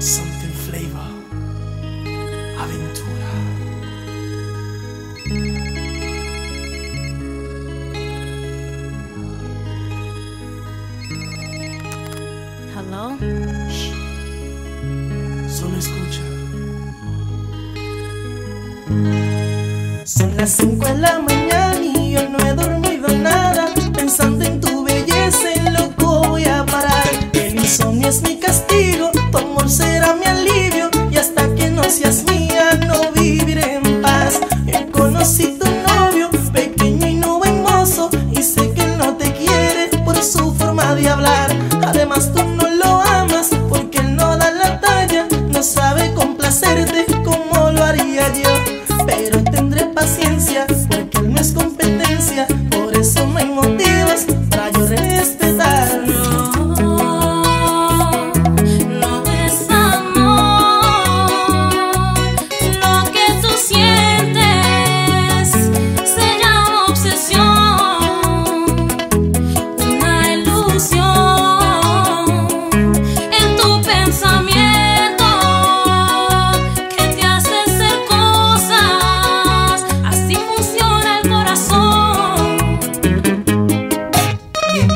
Something flavor. Aventura. Hello? Solo escucha. Son las 5 de la mañana y yo no he dormido nada. Pensando en tu belleza, loco voy a parar. El insomnio es mi será mi alivio. Y hasta que no seas mía, no viviré en paz. Yo conocí tu novio, pequeño y no buen mozo. Y sé que él no te quiere por su forma de hablar. Además, tú no lo amas porque él no da la talla. No sabe complacerte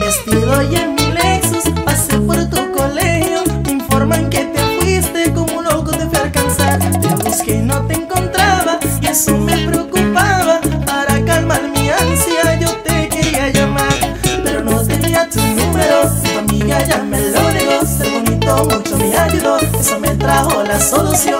vestido y en mi Lexus Pasé por tu colegio. Me informan que te fuiste Como un loco te fui a alcanzar. Te busqué y no te encontraba Y eso me preocupaba. Para calmar mi ansia Yo te quería llamar. Pero no tenía tu número Tu amiga ya me lo negó. Ser bonito mucho me ayudó Eso me trajo la solución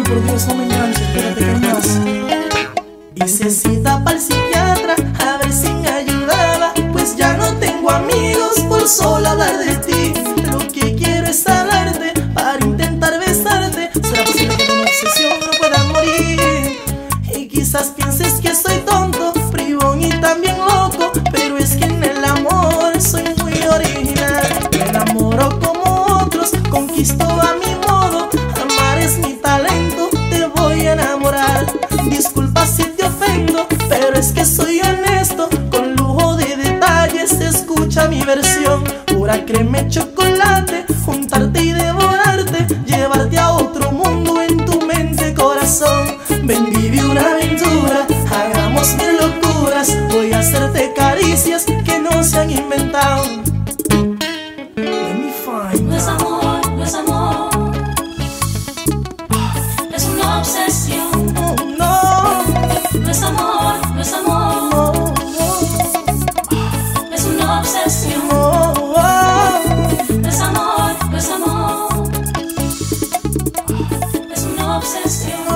por Dios, no me enganches, espérate que más. Hice cita para el psiquiatra, a ver si me ayudaba. Pues ya no tengo amigos por solo hablar de ti. Lo que quiero es hablarte para intentar besarte. ¿Será posible que una obsesión no pueda morir? Y quizás pienses disculpa si te ofendo, pero es que soy honesto, con lujo de detalles escucha mi versión. Pura créeme chocolate, juntarte y devorarte, llevarte a otro mundo en tu mente, corazón. Ven, vive una aventura, hagamos mil locuras, voy a hacerte caricias que no se han inventado. Let me find obsessed